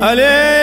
Allez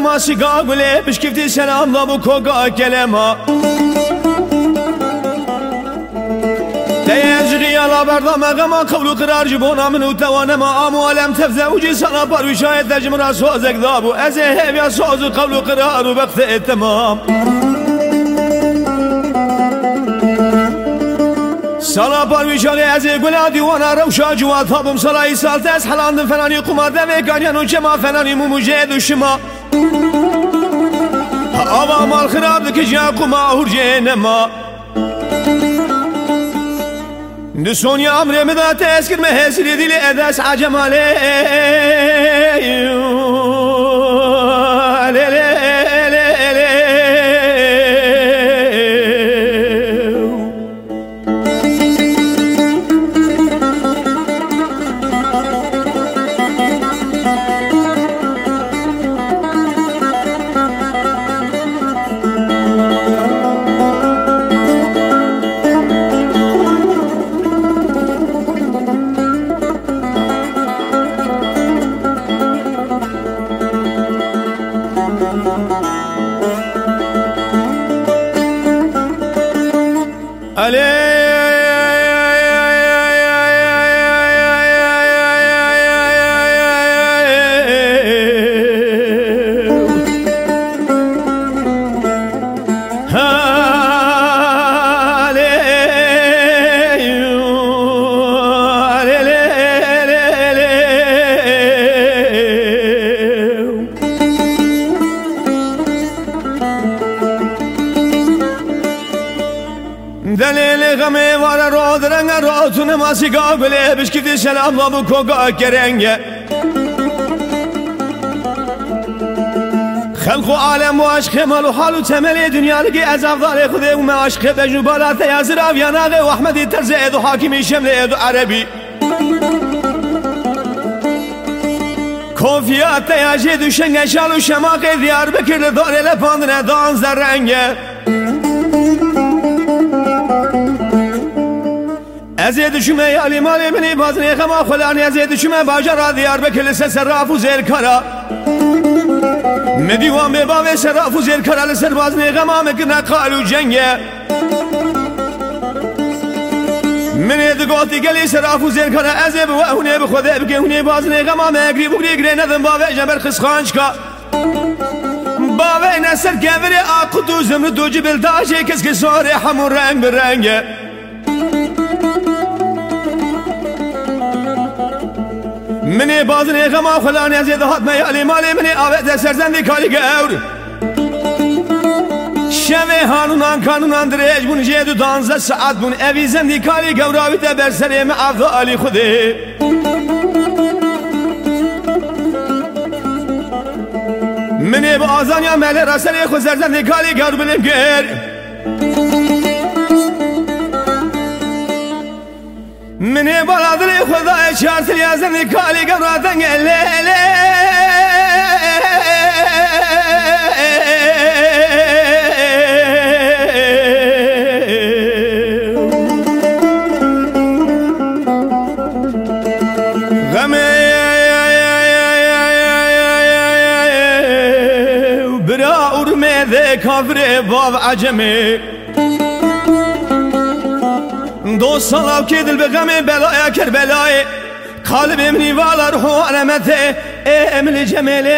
masiga gule bişkifti selamla bu koga gelema Teyezri ala berdama gama kavlu kırar jibona minu tevanema amu alem tefze uci sana paru şayet decmira sozek dabu eze hevya sozu kavlu kıraru bekte ettemam سالا پرویشان از گلا دیوانا روشا جوات هابم سالای سالت از حلاندن فنانی قمار دوه گانیانو جما فنانی موموجه دوشما Ava mal xirab ki ja kuma hurje nema Di Sonya amre mi da teskir me عليه Canım قابله kabile bişkidi sen abla bu koga kerenge. خلق و عالم و عشق مال و حال و تمل دنیا که از افضال خود و ما عشق بجنبالات یزر او یناقه و احمد ترز ادو حاکم شمل ادو عربی کوفیات یجه دو شنگ شال و شماق دیار بکر داره لپاندنه دان زرنگه ازید شما علی مالی منی باز نیخم آخلانی ازید شما باجا را دیار بکل سر رافو زیر کرا مدیوان به باوی سر رافو زیر کرا لسر باز نیخم آمکنه قالو جنگه منی دگوتی گلی شراف و زیر کنه از به و هونه بخوده بکه بگه هونه باز نگم آم اگری بگری گری ندم باوه جمر خسخانش کا باوه نسر گوری آقود و زمر دو جبل داشه کس که ساره همون رنگ به رنگه منی بازنی غما خلانی از یده هات میالی مالی منی آوه سرزندی کاری گور شوه هانونان کانونان دریج بون جیدو دانزه ساعت بون اوی زندی کاری گوراوی ده بر سریم عفو علی خوده منی با آزان یا ملی رسلی خود سرزندی کاری گور منی بالا دلی خدای چهار سری از کالی گراتن گله برا ارمه ذي كافر باب عجمي دو صلاة كيد البغم بلايا كربلاي قلبي مني والا روحو على متى امل جمالي